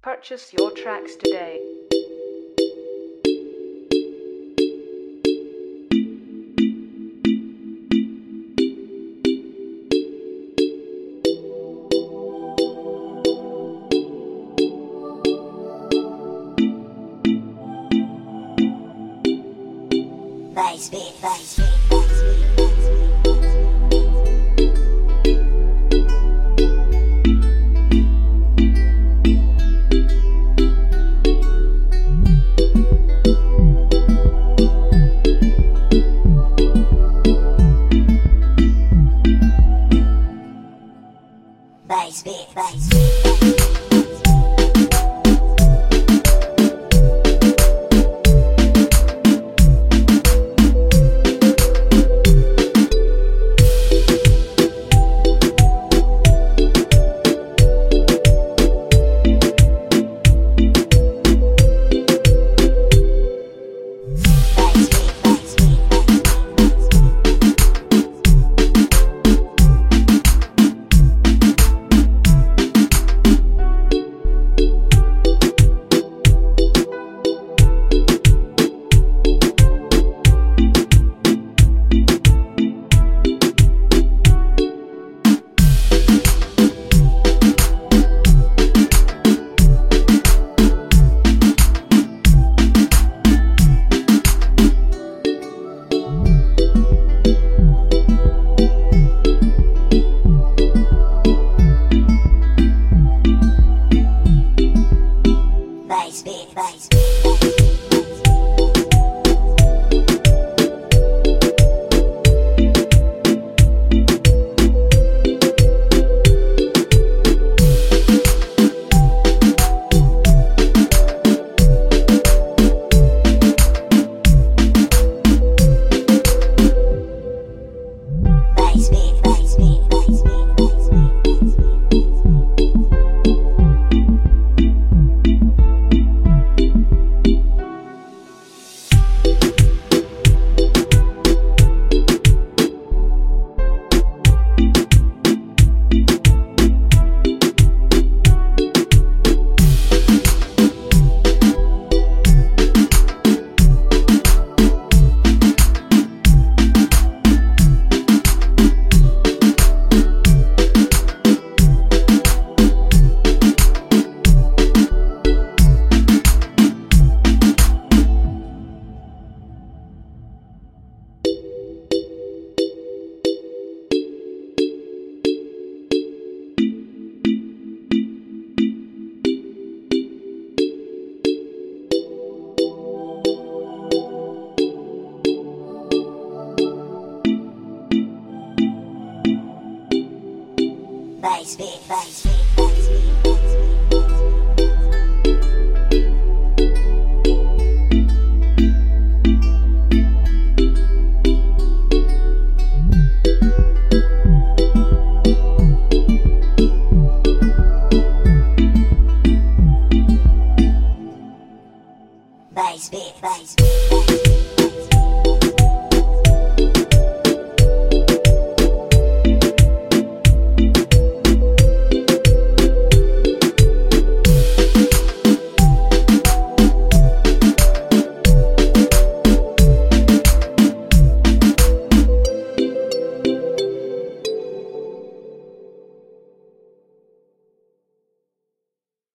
Purchase your tracks today. Bass beat, bass beat, bass beat. bass, bass, bass. bass, beat. bass, beat. bass, beat. bass. beat. Bass, beat. bass, beat.